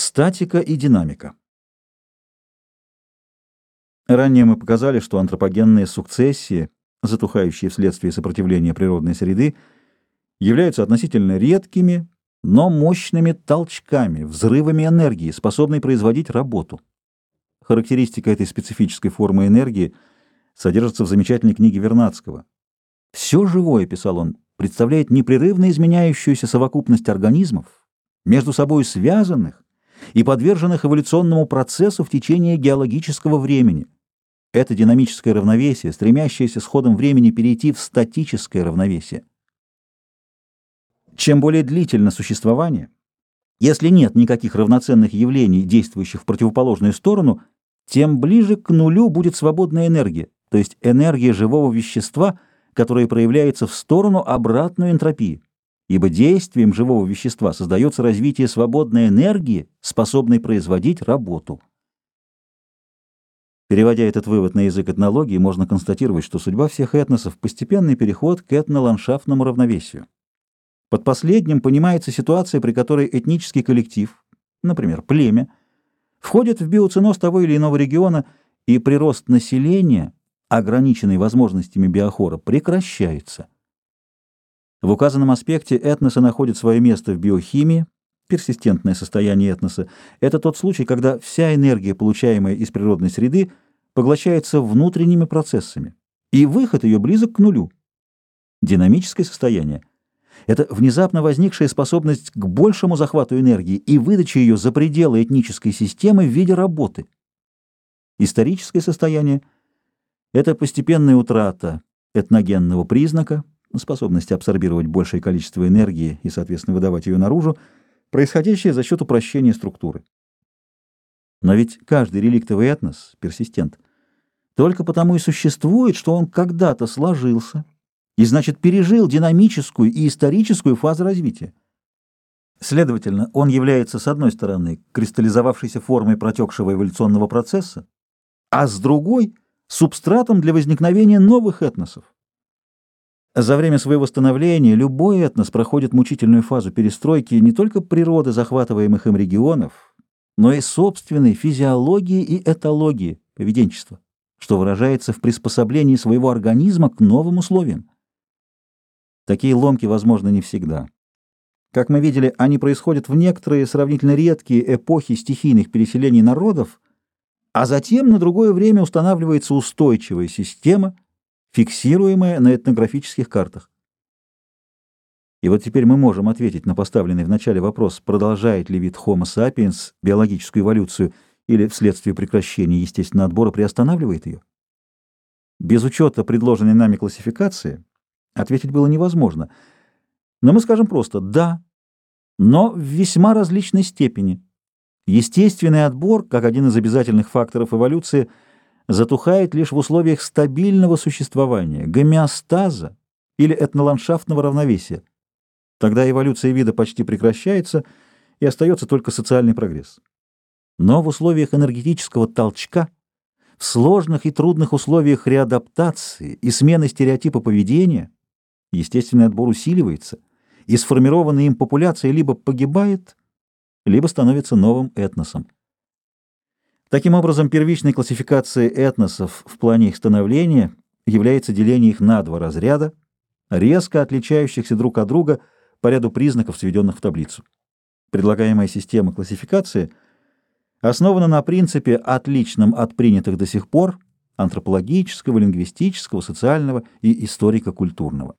Статика и динамика. Ранее мы показали, что антропогенные сукцессии, затухающие вследствие сопротивления природной среды, являются относительно редкими, но мощными толчками, взрывами энергии, способной производить работу. Характеристика этой специфической формы энергии содержится в замечательной книге Вернадского. «Все живое», — писал он, — представляет непрерывно изменяющуюся совокупность организмов, между собой связанных, и подверженных эволюционному процессу в течение геологического времени. Это динамическое равновесие, стремящееся с ходом времени перейти в статическое равновесие. Чем более длительно существование, если нет никаких равноценных явлений, действующих в противоположную сторону, тем ближе к нулю будет свободная энергия, то есть энергия живого вещества, которая проявляется в сторону обратную энтропии ибо действием живого вещества создается развитие свободной энергии, способной производить работу. Переводя этот вывод на язык этнологии, можно констатировать, что судьба всех этносов – постепенный переход к этноландшафтному равновесию. Под последним понимается ситуация, при которой этнический коллектив, например, племя, входит в биоценоз того или иного региона, и прирост населения, ограниченный возможностями биохора, прекращается – в указанном аспекте этносы находят свое место в биохимии, персистентное состояние этноса. Это тот случай, когда вся энергия, получаемая из природной среды, поглощается внутренними процессами, и выход ее близок к нулю. Динамическое состояние — это внезапно возникшая способность к большему захвату энергии и выдаче ее за пределы этнической системы в виде работы. Историческое состояние — это постепенная утрата этногенного признака, способности абсорбировать большее количество энергии и, соответственно, выдавать ее наружу, происходящее за счет упрощения структуры. Но ведь каждый реликтовый этнос, персистент, только потому и существует, что он когда-то сложился и, значит, пережил динамическую и историческую фазу развития. Следовательно, он является, с одной стороны, кристаллизовавшейся формой протекшего эволюционного процесса, а с другой — субстратом для возникновения новых этносов. За время своего становления любой этнос проходит мучительную фазу перестройки не только природы захватываемых им регионов, но и собственной физиологии и этологии поведенчества, что выражается в приспособлении своего организма к новым условиям. Такие ломки возможны не всегда. Как мы видели, они происходят в некоторые сравнительно редкие эпохи стихийных переселений народов, а затем на другое время устанавливается устойчивая система – фиксируемое на этнографических картах. И вот теперь мы можем ответить на поставленный в начале вопрос, продолжает ли вид Homo sapiens биологическую эволюцию или вследствие прекращения естественного отбора приостанавливает ее? Без учета предложенной нами классификации ответить было невозможно. Но мы скажем просто «да», но в весьма различной степени. Естественный отбор, как один из обязательных факторов эволюции – затухает лишь в условиях стабильного существования, гомеостаза или этноландшафтного равновесия. Тогда эволюция вида почти прекращается, и остается только социальный прогресс. Но в условиях энергетического толчка, в сложных и трудных условиях реадаптации и смены стереотипа поведения, естественный отбор усиливается, и сформированная им популяция либо погибает, либо становится новым этносом. Таким образом, первичной классификацией этносов в плане их становления является деление их на два разряда, резко отличающихся друг от друга по ряду признаков, сведенных в таблицу. Предлагаемая система классификации основана на принципе, отличном от принятых до сих пор антропологического, лингвистического, социального и историко-культурного.